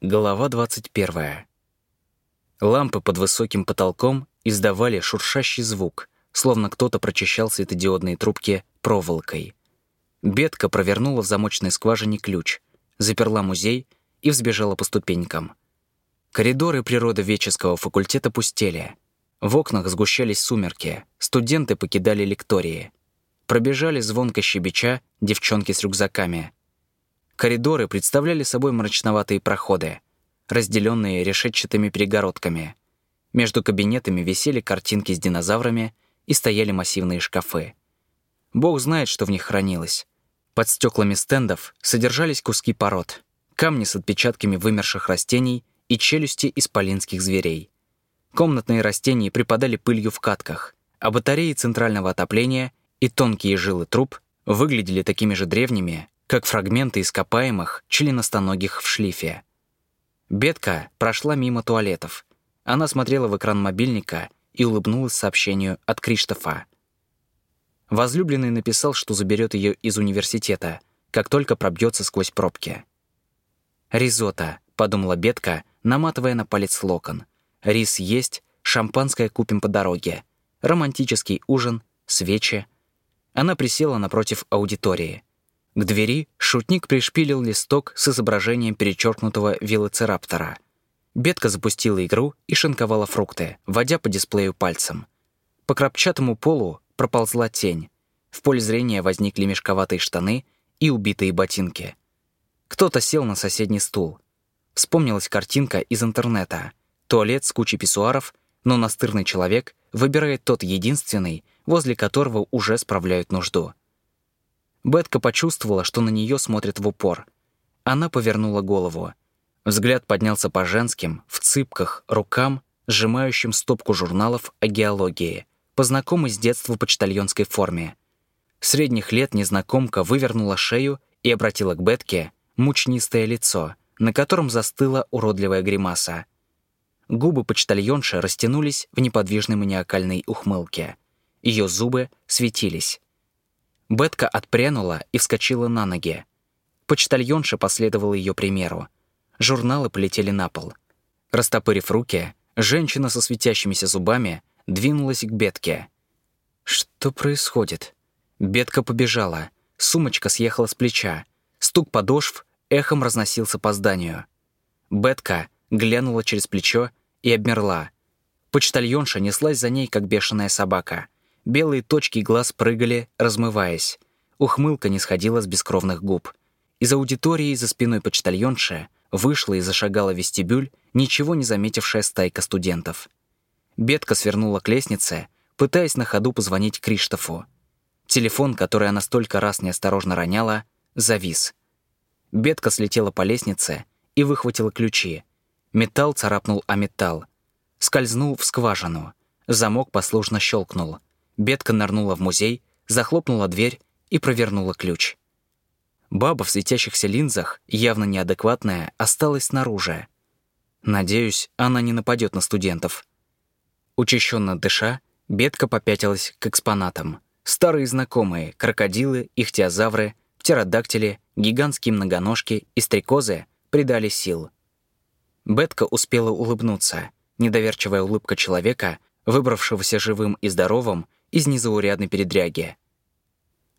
Глава 21. Лампы под высоким потолком издавали шуршащий звук, словно кто-то прочищал светодиодные трубки проволокой. Бетка провернула в замочной скважине ключ, заперла музей и взбежала по ступенькам. Коридоры природоведческого факультета пустели. В окнах сгущались сумерки, студенты покидали лектории. Пробежали звонко щебеча девчонки с рюкзаками — Коридоры представляли собой мрачноватые проходы, разделенные решетчатыми перегородками. Между кабинетами висели картинки с динозаврами и стояли массивные шкафы. Бог знает, что в них хранилось. Под стеклами стендов содержались куски пород, камни с отпечатками вымерших растений и челюсти исполинских зверей. Комнатные растения припадали пылью в катках, а батареи центрального отопления и тонкие жилы труб выглядели такими же древними, как фрагменты ископаемых членостоногих в шлифе. Бетка прошла мимо туалетов. Она смотрела в экран мобильника и улыбнулась сообщению от Криштофа. Возлюбленный написал, что заберет ее из университета, как только пробьется сквозь пробки. «Ризотто», — подумала Бетка, наматывая на палец локон. «Рис есть, шампанское купим по дороге. Романтический ужин, свечи». Она присела напротив аудитории — к двери шутник пришпилил листок с изображением перечеркнутого велоцираптора. Бетка запустила игру и шинковала фрукты, водя по дисплею пальцем. По крапчатому полу проползла тень. В поле зрения возникли мешковатые штаны и убитые ботинки. Кто-то сел на соседний стул. Вспомнилась картинка из интернета. Туалет с кучей писсуаров, но настырный человек выбирает тот единственный, возле которого уже справляют нужду. Бетка почувствовала, что на нее смотрят в упор. Она повернула голову. Взгляд поднялся по женским, в цыпках, рукам, сжимающим стопку журналов о геологии, по знакомой с детства почтальонской форме. Средних лет незнакомка вывернула шею и обратила к Бетке мучнистое лицо, на котором застыла уродливая гримаса. Губы почтальонши растянулись в неподвижной маниакальной ухмылке. Ее зубы светились. Бетка отпрянула и вскочила на ноги. Почтальонша последовала ее примеру. Журналы полетели на пол. Растопырив руки, женщина со светящимися зубами двинулась к Бетке. Что происходит? Бетка побежала. Сумочка съехала с плеча. Стук подошв эхом разносился по зданию. Бетка глянула через плечо и обмерла. Почтальонша неслась за ней, как бешеная собака — Белые точки глаз прыгали, размываясь. Ухмылка не сходила с бескровных губ. Из аудитории за спиной почтальонши вышла и зашагала вестибюль, ничего не заметившая стайка студентов. Бетка свернула к лестнице, пытаясь на ходу позвонить Криштофу. Телефон, который она столько раз неосторожно роняла, завис. Бетка слетела по лестнице и выхватила ключи. Металл царапнул о металл. Скользнул в скважину. Замок послушно щелкнул — Бетка нырнула в музей, захлопнула дверь и провернула ключ. Баба в светящихся линзах, явно неадекватная, осталась снаружи. Надеюсь, она не нападет на студентов. Учащенно дыша, Бетка попятилась к экспонатам. Старые знакомые — крокодилы, ихтиозавры, птеродактили, гигантские многоножки и стрекозы — придали сил. Бетка успела улыбнуться. Недоверчивая улыбка человека, выбравшегося живым и здоровым, из незаурядной передряги.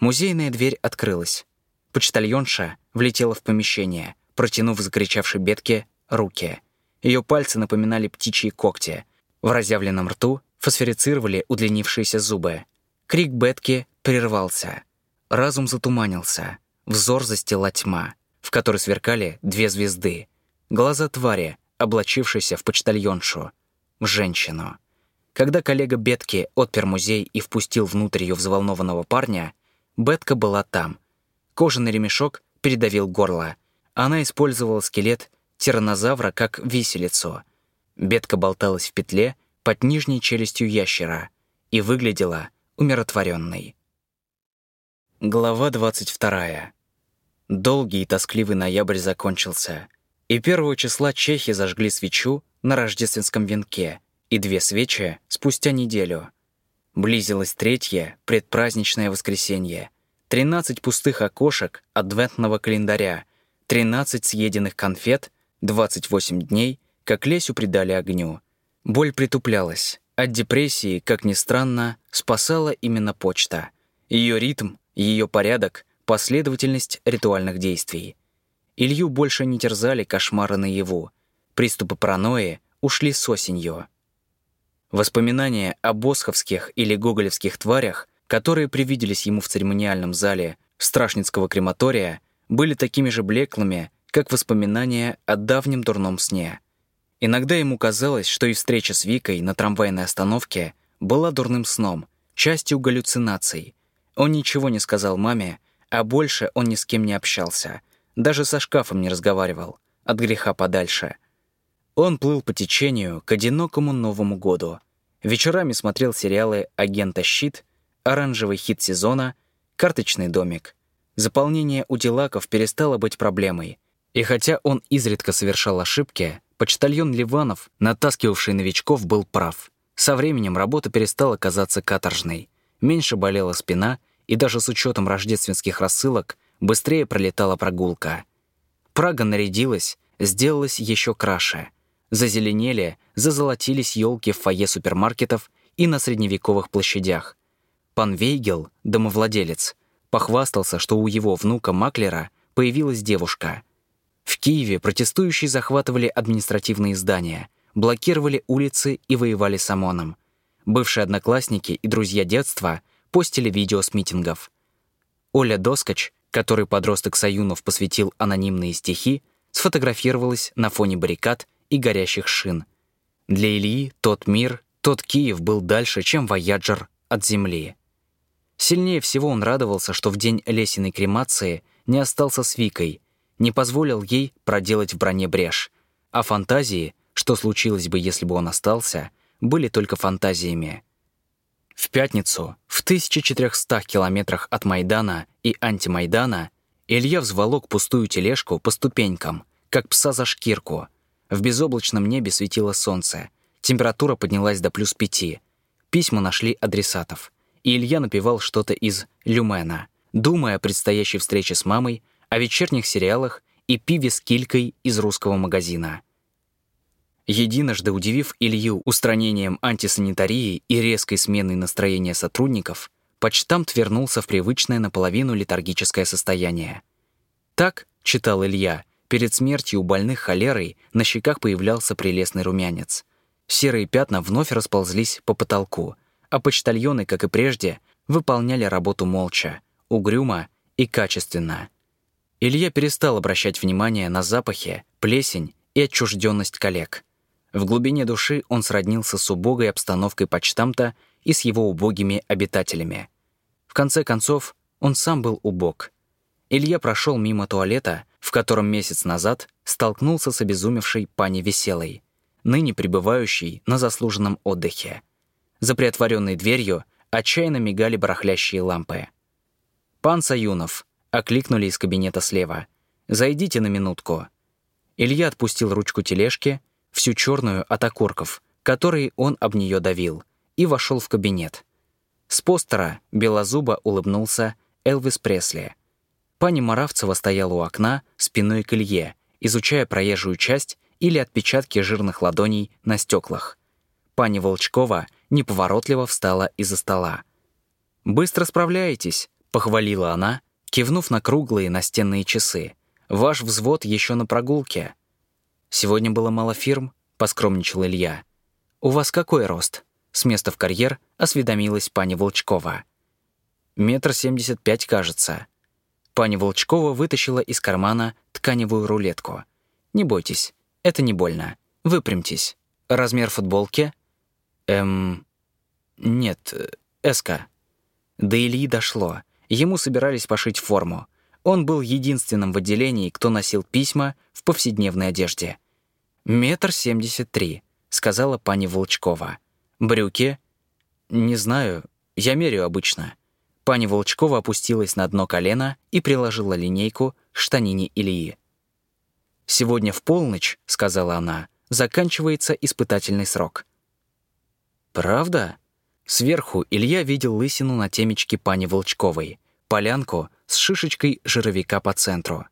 Музейная дверь открылась. Почтальонша влетела в помещение, протянув закричавшей бедке руки. Ее пальцы напоминали птичьи когти. В разъявленном рту фосфорицировали удлинившиеся зубы. Крик Бетки прервался. Разум затуманился. Взор застила тьма, в которой сверкали две звезды. Глаза твари, облачившейся в почтальоншу. В женщину. Когда коллега Бетки отпер музей и впустил внутрь ее взволнованного парня, Бетка была там. Кожаный ремешок передавил горло. Она использовала скелет тиранозавра как виселицо. Бетка болталась в петле под нижней челюстью ящера и выглядела умиротворенной. Глава 22. Долгий и тоскливый ноябрь закончился, и первого числа чехи зажгли свечу на рождественском венке — и две свечи спустя неделю. Близилось третье, предпраздничное воскресенье. Тринадцать пустых окошек адвентного календаря, тринадцать съеденных конфет, 28 дней, как Лесю придали огню. Боль притуплялась. От депрессии, как ни странно, спасала именно почта. Ее ритм, ее порядок, последовательность ритуальных действий. Илью больше не терзали кошмары наяву. Приступы паранойи ушли с осенью. Воспоминания о босховских или гоголевских тварях, которые привиделись ему в церемониальном зале Страшницкого крематория, были такими же блеклыми, как воспоминания о давнем дурном сне. Иногда ему казалось, что и встреча с Викой на трамвайной остановке была дурным сном, частью галлюцинаций. Он ничего не сказал маме, а больше он ни с кем не общался, даже со шкафом не разговаривал, от греха подальше. Он плыл по течению к одинокому Новому году. Вечерами смотрел сериалы «Агента Щит», «Оранжевый хит сезона», «Карточный домик». Заполнение уделаков перестало быть проблемой. И хотя он изредка совершал ошибки, почтальон Ливанов, натаскивавший новичков, был прав. Со временем работа перестала казаться каторжной. Меньше болела спина, и даже с учетом рождественских рассылок быстрее пролетала прогулка. Прага нарядилась, сделалась еще краше. Зазеленели, зазолотились елки в фойе супермаркетов и на средневековых площадях. Пан Вейгел, домовладелец, похвастался, что у его внука-маклера появилась девушка — в Киеве протестующие захватывали административные здания, блокировали улицы и воевали с ОМОНом. Бывшие одноклассники и друзья детства постили видео с митингов. Оля Доскач, который подросток Саюнов посвятил анонимные стихи, сфотографировалась на фоне баррикад и горящих шин. Для Ильи тот мир, тот Киев был дальше, чем Вояджер от земли. Сильнее всего он радовался, что в день Лесиной кремации не остался с Викой, не позволил ей проделать в броне брешь, а фантазии, что случилось бы, если бы он остался, были только фантазиями. В пятницу, в 1400 километрах от Майдана и антимайдана, Илья взволок пустую тележку по ступенькам, как пса за шкирку. В безоблачном небе светило солнце. Температура поднялась до плюс пяти. Письма нашли адресатов. И Илья напевал что-то из «Люмена», думая о предстоящей встрече с мамой, о вечерних сериалах и пиве с килькой из русского магазина. Единожды удивив Илью устранением антисанитарии и резкой сменой настроения сотрудников, почтамт вернулся в привычное наполовину летаргическое состояние. Так, читал Илья, перед смертью у больных холерой на щеках появлялся прелестный румянец. Серые пятна вновь расползлись по потолку, а почтальоны, как и прежде, выполняли работу молча, угрюмо и качественно — Илья перестал обращать внимание на запахи, плесень и отчужденность коллег. В глубине души он сроднился с убогой обстановкой почтамта и с его убогими обитателями. В конце концов, он сам был убог. Илья прошел мимо туалета, в котором месяц назад столкнулся с обезумевшей пани Веселой, ныне пребывающей на заслуженном отдыхе. За приотворенной дверью отчаянно мигали барахлящие лампы. «Пан Саюнов», Окликнули из кабинета слева. «Зайдите на минутку». Илья отпустил ручку тележки, всю черную от окурков, которые он об нее давил, и вошел в кабинет. С постера белозуба улыбнулся Элвис Пресли. Пани Маравцева стояла у окна спиной к Илье, изучая проезжую часть или отпечатки жирных ладоней на стеклах. Пани Волчкова неповоротливо встала из-за стола. «Быстро справляетесь», — похвалила она, кивнув на круглые настенные часы. «Ваш взвод еще на прогулке». «Сегодня было мало фирм», — поскромничал Илья. «У вас какой рост?» С места в карьер осведомилась пани Волчкова. «Метр семьдесят пять, кажется». Пани Волчкова вытащила из кармана тканевую рулетку. «Не бойтесь, это не больно. Выпрямьтесь. Размер футболки?» «Эм... Нет, эска». До Ильи дошло. Ему собирались пошить форму. Он был единственным в отделении, кто носил письма в повседневной одежде. «Метр семьдесят три», — сказала пани Волчкова. «Брюки?» «Не знаю. Я меряю обычно». Пани Волчкова опустилась на дно колена и приложила линейку к штанине Ильи. «Сегодня в полночь», — сказала она, — «заканчивается испытательный срок». «Правда?» Сверху Илья видел лысину на темечке пани Волчковой полянку с шишечкой жировика по центру.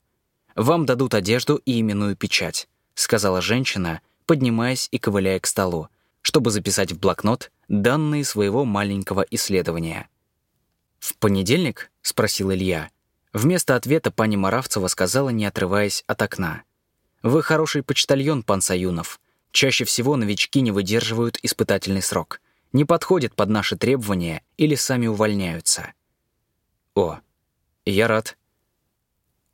Вам дадут одежду и именную печать. — сказала женщина, поднимаясь и ковыляя к столу, чтобы записать в блокнот данные своего маленького исследования. «В понедельник?» — спросил Илья. Вместо ответа пани Маравцева сказала, не отрываясь от окна. «Вы хороший почтальон, пан Саюнов. Чаще всего новички не выдерживают испытательный срок, не подходят под наши требования или сами увольняются». «О, я рад».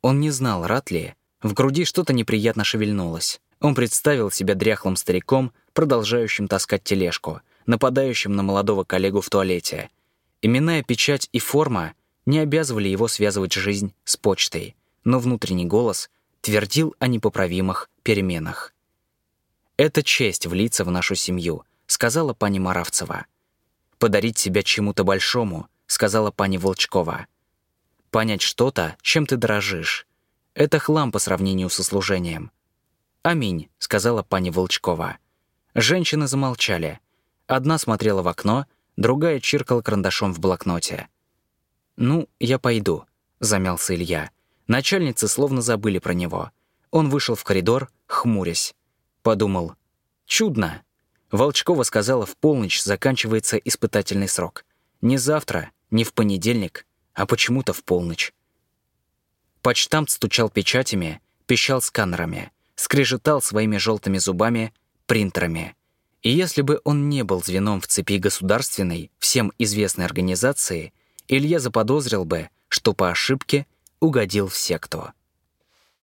Он не знал, рад ли. В груди что-то неприятно шевельнулось. Он представил себя дряхлым стариком, продолжающим таскать тележку, нападающим на молодого коллегу в туалете. Именная печать и форма не обязывали его связывать жизнь с почтой, но внутренний голос твердил о непоправимых переменах. «Это честь влиться в нашу семью», — сказала пани Маравцева. «Подарить себя чему-то большому», — сказала пани Волчкова. «Понять что-то, чем ты дорожишь. Это хлам по сравнению со служением». «Аминь», — сказала пани Волчкова. Женщины замолчали. Одна смотрела в окно, другая чиркала карандашом в блокноте. «Ну, я пойду», — замялся Илья. Начальницы словно забыли про него. Он вышел в коридор, хмурясь. Подумал. «Чудно!» Волчкова сказала, в полночь заканчивается испытательный срок. Не завтра, не в понедельник, а почему-то в полночь. Почтамт стучал печатями, пищал сканерами, скрежетал своими желтыми зубами, принтерами. И если бы он не был звеном в цепи государственной, всем известной организации, Илья заподозрил бы, что по ошибке угодил в секту.